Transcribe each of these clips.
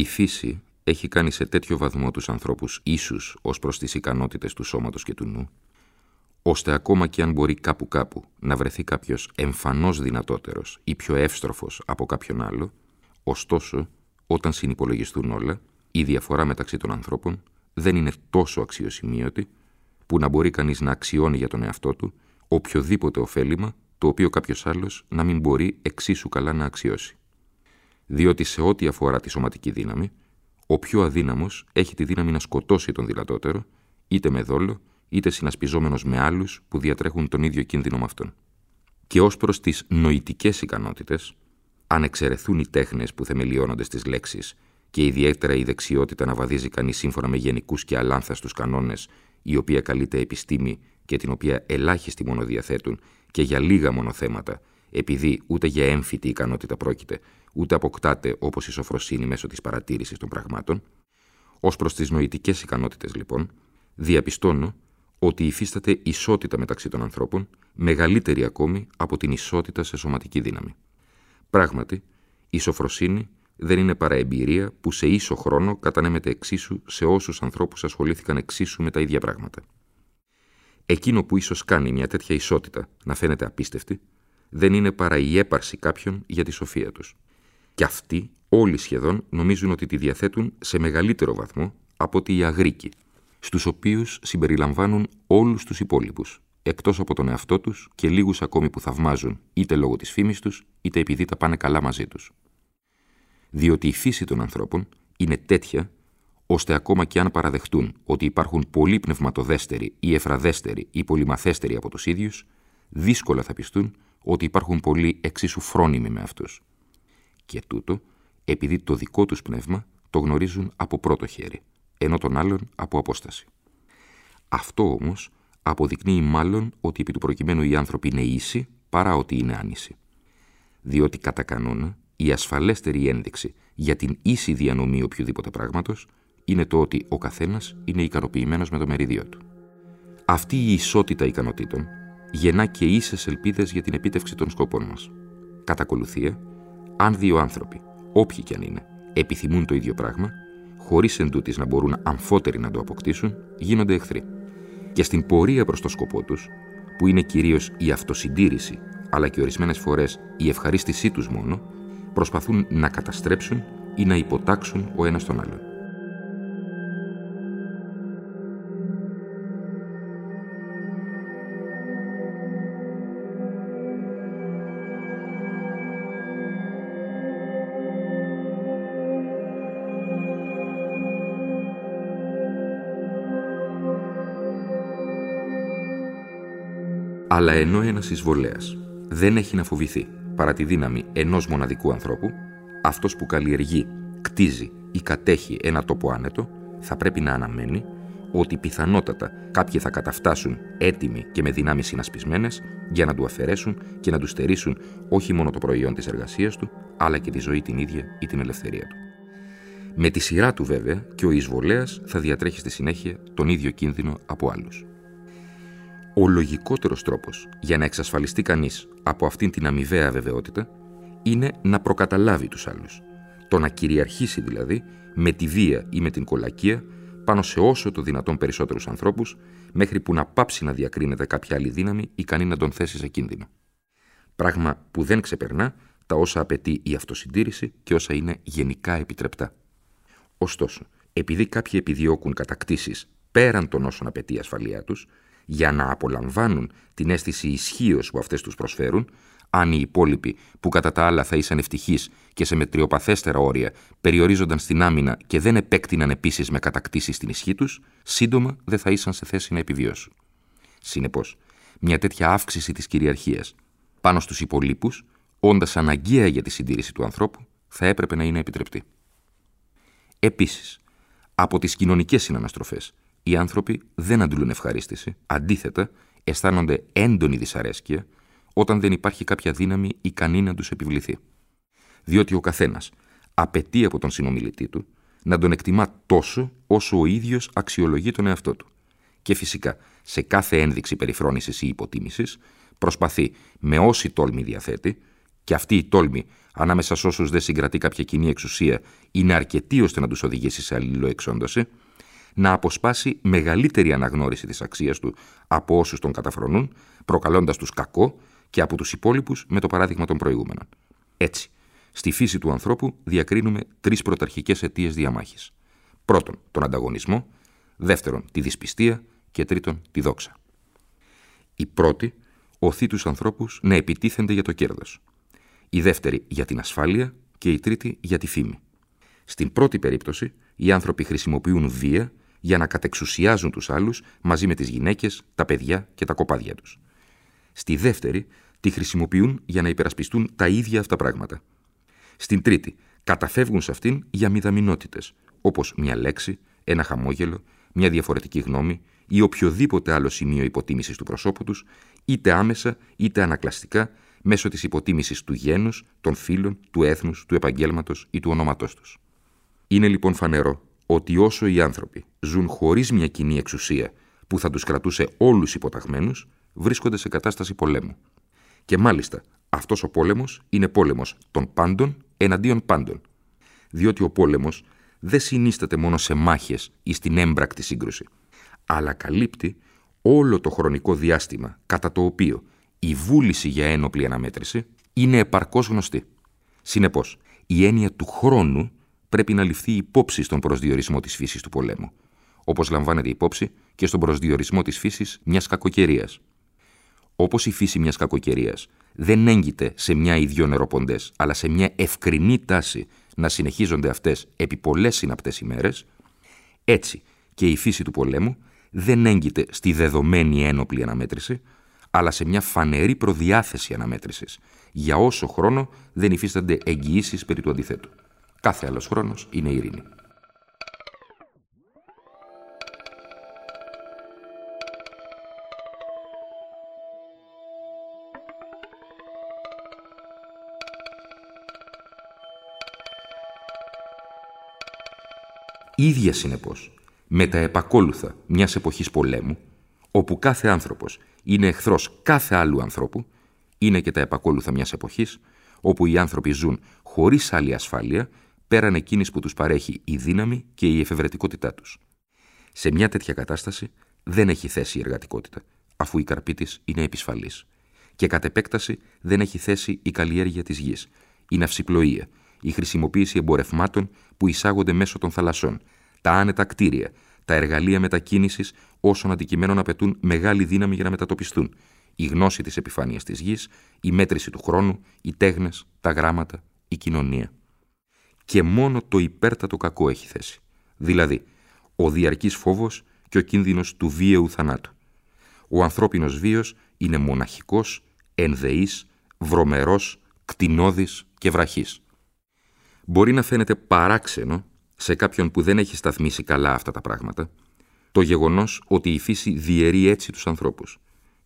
Η φύση έχει κάνει σε τέτοιο βαθμό τους ανθρώπους ίσους ως προς τις ικανότητες του σώματος και του νου, ώστε ακόμα και αν μπορεί κάπου κάπου να βρεθεί κάποιος εμφανώς δυνατότερος ή πιο εύστροφος από κάποιον άλλο, ωστόσο, όταν συνυπολογιστούν όλα, η διαφορά μεταξύ των ανθρώπων δεν είναι τόσο αξιοσημείωτη που να μπορεί κανείς να αξιώνει για τον εαυτό του οποιοδήποτε ωφέλιμα το οποίο κάποιος άλλος να μην μπορεί εξίσου καλά να αξιώσει διότι σε ό,τι αφορά τη σωματική δύναμη, ο πιο αδύναμος έχει τη δύναμη να σκοτώσει τον δυνατότερο, είτε με δόλο, είτε συνασπιζόμενος με άλλους που διατρέχουν τον ίδιο κίνδυνο με αυτόν. Και ως προς τις νοητικές ικανότητες, αν εξαιρεθούν οι τέχνες που θεμελιώνονται στις λέξεις και ιδιαίτερα η δεξιότητα να βαδίζει κανείς σύμφωνα με γενικούς και αλάνθαστους κανόνες, η οποία καλείται επιστήμη και την οποία ελάχιστοι μόνο διαθέτουν και για λίγα μόνο θέματα, επειδή ούτε για έμφυτη ικανότητα πρόκειται, ούτε αποκτάται όπως η σοφροσύνη μέσω της παρατήρησης των πραγμάτων. Ως προς τις νοητικές ικανότητες, λοιπόν, διαπιστώνω ότι υφίσταται ισότητα μεταξύ των ανθρώπων, μεγαλύτερη ακόμη από την ισότητα σε σωματική δύναμη. Πράγματι, η σοφροσύνη δεν είναι παρά εμπειρία που σε ίσο χρόνο κατανέμεται εξίσου σε όσους ανθρώπους ασχολήθηκαν εξίσου με τα ίδια πράγματα. Εκείνο που ίσως κάνει μια τέτοια ισότητα να φαίνεται απίστευτη, δεν είναι παρά η έπαρση κάποιων για τη σοφία τους. Και αυτοί όλοι σχεδόν νομίζουν ότι τη διαθέτουν σε μεγαλύτερο βαθμό από ότι οι Αγρίκοι, στους οποίους συμπεριλαμβάνουν όλους τους υπόλοιπους, εκτός από τον εαυτό τους και λίγους ακόμη που θαυμάζουν είτε λόγω της φήμης τους, είτε επειδή τα πάνε καλά μαζί τους. Διότι η φύση των ανθρώπων είναι τέτοια, ώστε ακόμα και αν παραδεχτούν ότι υπάρχουν πολλοί πνευματοδέστεροι ή εφραδέστεροι ή πολυμαθέστεροι από τους ίδιους, δύσκολα θα πιστούν ότι υπάρχουν πολλοί εξίσου φρόνιμοι με αυτούς και τούτο επειδή το δικό τους πνεύμα το γνωρίζουν από πρώτο χέρι, ενώ τον άλλον από απόσταση. Αυτό όμως αποδεικνύει μάλλον ότι επί του προκειμένου οι άνθρωποι είναι ίσοι παρά ότι είναι άνισοι. Διότι κατά κανόνα η ασφαλέστερη ένδειξη για την ίση διανομή οποιοδήποτε πράγματος είναι το ότι ο καθένας είναι ικανοποιημένος με το μερίδιο του. Αυτή η ισότητα ικανοτήτων γεννά και ίσες ελπίδες για την επίτευξη των σκοπών μας. Κατά ακολουθία, αν δύο άνθρωποι, όποιοι κι αν είναι, επιθυμούν το ίδιο πράγμα, χωρίς εν να μπορούν αμφότεροι να το αποκτήσουν, γίνονται εχθροί. Και στην πορεία προς το σκοπό τους, που είναι κυρίως η αυτοσυντήρηση, αλλά και ορισμένες φορές η ευχαρίστησή τους μόνο, προσπαθούν να καταστρέψουν ή να υποτάξουν ο ένας τον άλλον. Αλλά ενώ ένας εισβολέας δεν έχει να φοβηθεί παρά τη δύναμη ενός μοναδικού ανθρώπου, αυτός που καλλιεργεί, κτίζει ή κατέχει ένα τόπο άνετο, θα πρέπει να αναμένει ότι πιθανότατα κάποιοι θα καταφτάσουν έτοιμοι και με δυνάμεις συνασπισμένες για να του αφαιρέσουν και να του στερήσουν όχι μόνο το προϊόν της εργασίας του, αλλά και τη ζωή την ίδια ή την ελευθερία του. Με τη σειρά του βέβαια και ο εισβολέας θα διατρέχει στη συνέχεια τον ίδιο κίνδυνο από άλλους. Ο λογικότερος τρόπος για να εξασφαλιστεί κανείς από αυτήν την αμοιβαία βεβαιότητα είναι να προκαταλάβει τους άλλους. Το να κυριαρχήσει δηλαδή με τη βία ή με την κολακία πάνω σε όσο το δυνατόν περισσότερους ανθρώπους μέχρι που να πάψει να διακρίνεται κάποια άλλη δύναμη ικανή να τον θέσει σε κίνδυνο. Πράγμα που δεν ξεπερνά τα όσα απαιτεί η αυτοσυντήρηση και όσα είναι γενικά επιτρεπτά. Ωστόσο, επειδή κάποιοι επιδιώκουν κατακτήσεις πέραν των όσων απαιτεί η ασφαλεία τους, για να απολαμβάνουν την αίσθηση ισχύως που αυτές τους προσφέρουν, αν οι υπόλοιποι, που κατά τα άλλα θα ήσαν ευτυχείς και σε μετριοπαθέστερα όρια, περιορίζονταν στην άμυνα και δεν επέκτηναν επίσης με κατακτήσεις την ισχύ τους, σύντομα δεν θα ήσαν σε θέση να επιβιώσουν. Συνεπώς, μια τέτοια αύξηση της κυριαρχίας πάνω στους υπολείπους, όντας αναγκαία για τη συντήρηση του ανθρώπου, θα έπρεπε να είναι επιτρεπτή. Επίσης, από τις κοινωνικές συναναστροφές, οι άνθρωποι δεν αντλούν ευχαρίστηση, αντίθετα, αισθάνονται έντονη δυσαρέσκεια όταν δεν υπάρχει κάποια δύναμη ικανή να τους επιβληθεί. Διότι ο καθένας απαιτεί από τον συνομιλητή του να τον εκτιμά τόσο όσο ο ίδιος αξιολογεί τον εαυτό του. Και φυσικά, σε κάθε ένδειξη περιφρόνησης ή υποτίμησης, προσπαθεί με όση τόλμη διαθέτει, και αυτή η τόλμη ανάμεσα σε όσους δεν συγκρατεί κάποια κοινή εξουσία είναι αρκετή ώστε να τους οδηγήσει σε αλληλοεξόντωση, να αποσπάσει μεγαλύτερη αναγνώριση της αξίας του από όσους τον καταφρονούν, προκαλώντας τους κακό και από τους υπόλοιπους με το παράδειγμα των προηγούμενων. Έτσι, στη φύση του ανθρώπου διακρίνουμε τρεις πρωταρχικές αιτίες διαμάχης. Πρώτον, τον ανταγωνισμό, δεύτερον, τη δυσπιστία και τρίτον, τη δόξα. Η πρώτη οθεί τους ανθρώπους να επιτίθενται για το κέρδος. Η δεύτερη για την ασφάλεια και η τρίτη για τη φήμη. Στην πρώτη περίπτωση, οι άνθρωποι χρησιμοποιούν βία για να κατεξουσιάζουν τους άλλους μαζί με τις γυναίκες, τα παιδιά και τα κοπάδια τους. Στη δεύτερη, τη χρησιμοποιούν για να υπερασπιστούν τα ίδια αυτά πράγματα. Στην τρίτη, καταφεύγουν σε αυτήν για μηδαμινότητες, όπως μια λέξη, ένα χαμόγελο, μια διαφορετική γνώμη ή οποιοδήποτε άλλο σημείο υποτίμησης του προσώπου τους, είτε άμεσα είτε ανακλαστικά, μέσω της υποτίμησης του γένους, των φίλων, του έθνους, του επαγγέλματος ή του ονόματός τους. Είναι λοιπόν φανερό ότι όσο οι άνθρωποι ζουν χωρίς μια κοινή εξουσία που θα τους κρατούσε όλους υποταγμένους, βρίσκονται σε κατάσταση πολέμου. Και μάλιστα αυτός ο πόλεμος είναι πόλεμος των πάντων εναντίον πάντων. Διότι ο πόλεμος δεν συνίσταται μόνο σε μάχες ή στην έμπρακτη σύγκρουση, αλλά καλύπτει όλο το χρονικό διάστημα κατά το οποίο η βούληση για ένοπλη αναμέτρηση είναι επαρκώς γνωστή. Συνεπώς, η έννοια του χρόνου πρέπει να ληφθεί υπόψη στον προσδιορισμό της φύσης του πολέμου, όπως λαμβάνεται υπόψη και στον προσδιορισμό της φύσης μιας κακοκαιρίας. Όπως η φύση μιας κακοκαιρίας δεν έγκυται σε μια ή δυο νεροποντές, αλλά σε μια ευκρινή τάση να συνεχίζονται αυτές επί πολλές συναπτές ημέρες, έτσι και η φύση του πολέμου δεν έγκυται στη δεδομένη ένοπλη αναμέτρηση, αλλά σε μια φανερή προδιάθεση αναμέτρησης, για όσο χρόνο δεν υφίστανται εγγυήσεις περί του αντιθέτου. Κάθε άλλος χρόνος είναι ειρήνη. Ίδια συνεπώς, με τα επακόλουθα μιας εποχής πολέμου, όπου κάθε άνθρωπος είναι εχθρός κάθε άλλου ανθρώπου, είναι και τα επακόλουθα μιας εποχής, όπου οι άνθρωποι ζουν χωρίς άλλη ασφάλεια πέραν εκείνης που τους παρέχει η δύναμη και η εφευρετικότητά τους. Σε μια τέτοια κατάσταση δεν έχει θέση η εργατικότητα, αφού η καρπή της είναι επισφαλής. Και κατ' επέκταση δεν έχει θέση η καλλιέργεια της γης, η ναυσιπλοεία, η χρησιμοποίηση εμπορευμάτων που εισάγονται μέσω των θαλασσών, τα άνετα κτίρια, τα εργαλεία μετακίνησης όσων αντικειμένων απαιτούν μεγάλη δύναμη για να μετατοπιστούν, η γνώση της επιφάνειας της γης, η μέτρηση του χρόνου, οι τέχνες, τα γράμματα, η κοινωνία και μόνο το υπέρτατο κακό έχει θέση. Δηλαδή, ο διαρκής φόβος και ο κίνδυνος του βίαιου θανάτου. Ο ανθρώπινος βίος είναι μοναχικός, ενδεής, βρωμερός, κτηνώδης και βραχής. Μπορεί να φαίνεται παράξενο σε κάποιον που δεν έχει σταθμίσει καλά αυτά τα πράγματα, το γεγονός ότι η φύση διαιρεί έτσι τους ανθρώπους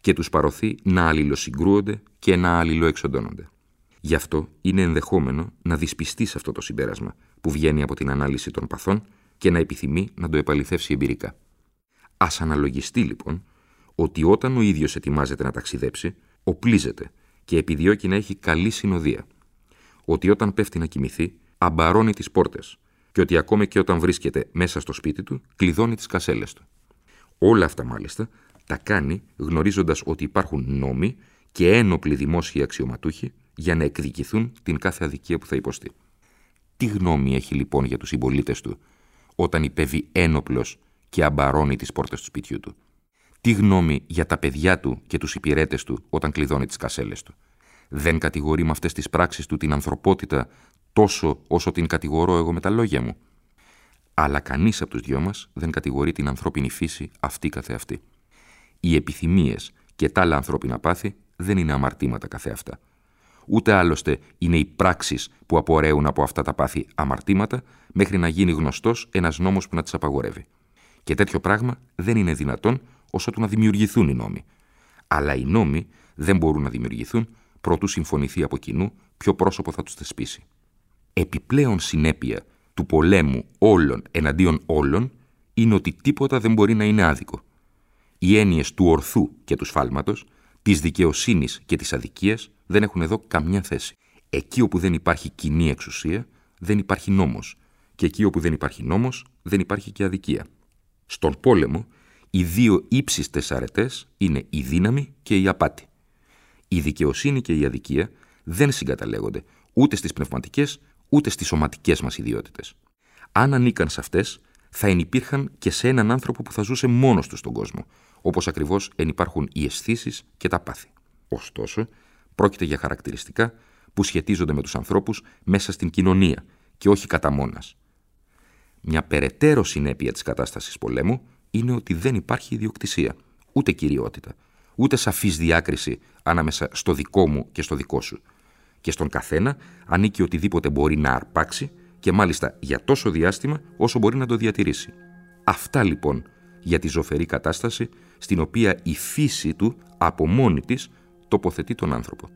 και τους παροθεί να αλληλοσυγκρούονται και να αλληλοεξοντώνονται. Γι' αυτό είναι ενδεχόμενο να δυσπιστείς σε αυτό το συμπέρασμα που βγαίνει από την ανάλυση των παθών και να επιθυμεί να το επαληθεύσει εμπειρικά. Α αναλογιστεί λοιπόν ότι όταν ο ίδιος ετοιμάζεται να ταξιδέψει, οπλίζεται και επιδιώκει να έχει καλή συνοδεία. Ότι όταν πέφτει να κοιμηθεί, αμπαρώνει τις πόρτες και ότι ακόμη και όταν βρίσκεται μέσα στο σπίτι του, κλειδώνει τις κασέλες του. Όλα αυτά μάλιστα τα κάνει γνωρίζοντας ότι υπάρχουν νόμοι και ένοπλοι δημόσιοι αξιωματούχοι για να εκδικηθούν την κάθε αδικία που θα υποστεί. Τι γνώμη έχει λοιπόν για τους συμπολίτες του όταν υπέβει ένοπλος και αμπαρώνει τις πόρτες του σπιτιού του; Τι γνώμη για τα παιδιά του και τους υπηρέτες του όταν κλειδώνει τις κασέλες του; Δεν κατηγορεί με αυτές τις πράξεις του την ανθρωπότητα τόσο όσο την κατηγορώ εγώ με τα λόγια μου. Αλλά κανείς από τους δυο μας δεν κατηγορεί την ανθρώπινη φύση αυτή καθεαυτή. Οι επιθυμίες και τα άλλα ανθρώπινα πάθη δεν είναι αμαρτήματα καθεαυτά. Ούτε άλλωστε είναι οι πράξεις που απορρέουν από αυτά τα πάθη αμαρτήματα μέχρι να γίνει γνωστός ένας νόμος που να τις απαγορεύει. Και τέτοιο πράγμα δεν είναι δυνατόν όσο του να δημιουργηθούν οι νόμοι. Αλλά οι νόμοι δεν μπορούν να δημιουργηθούν προτού συμφωνηθεί από κοινού ποιο πρόσωπο θα τους θεσπίσει. Επιπλέον συνέπεια του πολέμου όλων εναντίον όλων είναι ότι τίποτα δεν μπορεί να είναι άδικο. Οι έννοιες του ορθού και του σφάλματος, της δικαιοσύνης και της αδικίας δεν έχουν εδώ καμιά θέση. Εκεί όπου δεν υπάρχει κοινή εξουσία, δεν υπάρχει νόμος. Και εκεί όπου δεν υπάρχει νόμος, δεν υπάρχει και αδικία. Στον πόλεμο, οι δύο ύψιστες αρετές είναι η δύναμη και η απάτη. Η δικαιοσύνη και η αδικία δεν συγκαταλέγονται ούτε στις πνευματικές ούτε στις σωματικές μας ιδιότητες. Αν ανήκαν σε αυτές, θα ενυπήρχαν και σε έναν άνθρωπο που θα ζούσε μόνος του στον κόσμο, όπως ακριβώς ενυπάρχουν οι αισθήσεις και τα πάθη. Ωστόσο, πρόκειται για χαρακτηριστικά που σχετίζονται με τους ανθρώπους μέσα στην κοινωνία και όχι κατά μόνας. Μια περαιτέρω συνέπεια της κατάστασης πολέμου είναι ότι δεν υπάρχει ιδιοκτησία, ούτε κυριότητα, ούτε σαφής διάκριση ανάμεσα στο δικό μου και στο δικό σου. Και στον καθένα ανήκει οτιδήποτε μπορεί να αρπάξει και μάλιστα για τόσο διάστημα όσο μπορεί να το διατηρήσει. Αυτά λοιπόν για τη ζωφερή κατάσταση στην οποία η φύση του από μόνη της τοποθετεί τον άνθρωπο.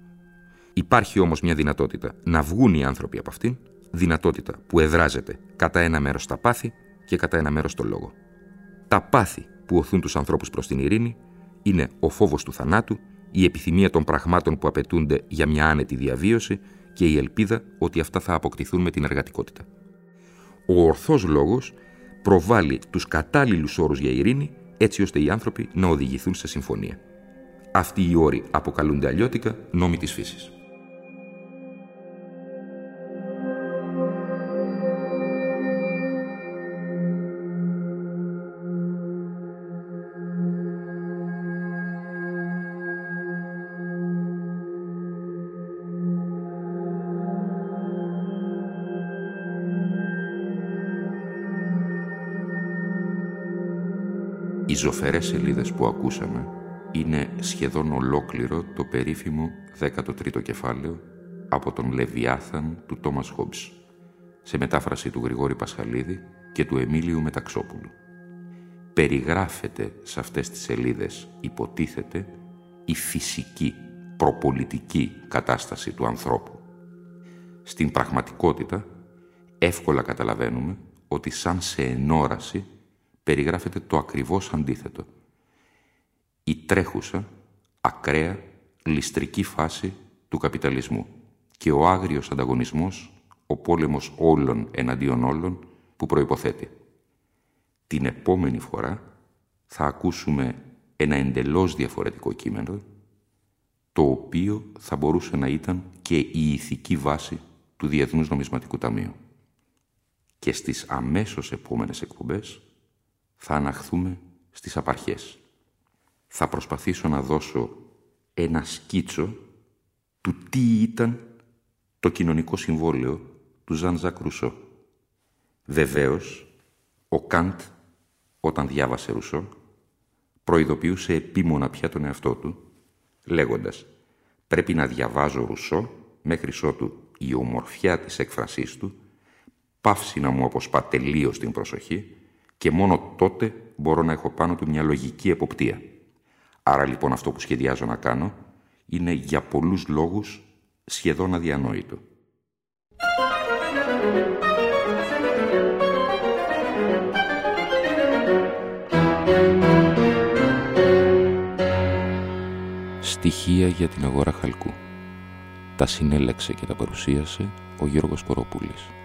Υπάρχει όμως μια δυνατότητα να βγουν οι άνθρωποι από αυτήν, δυνατότητα που εδράζεται κατά ένα μέρος στα πάθη και κατά ένα μέρος στο λόγο. Τα πάθη που οθούν τους ανθρώπους προς την ειρήνη είναι ο φόβος του θανάτου, η επιθυμία των πραγμάτων που απαιτούνται για μια άνετη διαβίωση και η ελπίδα ότι αυτά θα αποκτηθούν με την εργατικότητα. Ο ορθός λόγος προβάλλει τους κατάλληλους όρους για ειρήνη έτσι ώστε οι άνθρωποι να οδηγηθούν σε συμφωνία. Αυτοί οι όροι αποκαλούνται αλλιώτικα νόμοι της φύσης. Ζωφερές σελίδες που ακούσαμε είναι σχεδόν ολόκληρο το περίφημο 13ο κεφάλαιο από τον Λεβιάθαν του Τόμας Χόμπς, σε μετάφραση του Γρηγόρη Πασχαλίδη και του Εμίλιου Μεταξόπουλου. Περιγράφεται σε αυτές τις σελίδες, υποτίθεται, η φυσική, προπολιτική κατάσταση του ανθρώπου. Στην πραγματικότητα, εύκολα καταλαβαίνουμε ότι σαν σε ενόραση περιγράφεται το ακριβώς αντίθετο. Η τρέχουσα, ακραία, ληστρική φάση του καπιταλισμού και ο άγριος ανταγωνισμός, ο πόλεμος όλων εναντίον όλων που προϋποθέτει. Την επόμενη φορά θα ακούσουμε ένα εντελώς διαφορετικό κείμενο, το οποίο θα μπορούσε να ήταν και η ηθική βάση του Διεθνούς Νομισματικού Ταμείου. Και στις αμέσως επόμενες εκπομπές θα αναχθούμε στις απαρχές. Θα προσπαθήσω να δώσω ένα σκίτσο του τι ήταν το κοινωνικό συμβόλαιο του Ζαν Ζακ Ρουσό. Βεβαίως, ο Καντ, όταν διάβασε Ρουσό, προειδοποιούσε επίμονα πια τον εαυτό του, λέγοντας «Πρέπει να διαβάζω Ρουσό μέχρι ότου η ομορφιά της έκφρασής του πάυσει να μου αποσπά τελείως την προσοχή και μόνο τότε μπορώ να έχω πάνω του μια λογική εποπτεία. Άρα λοιπόν αυτό που σχεδιάζω να κάνω είναι για πολλούς λόγους σχεδόν αδιανόητο. Στοιχεία για την αγορά χαλκού. Τα συνέλεξε και τα παρουσίασε ο Γιώργος Κοροπούλης.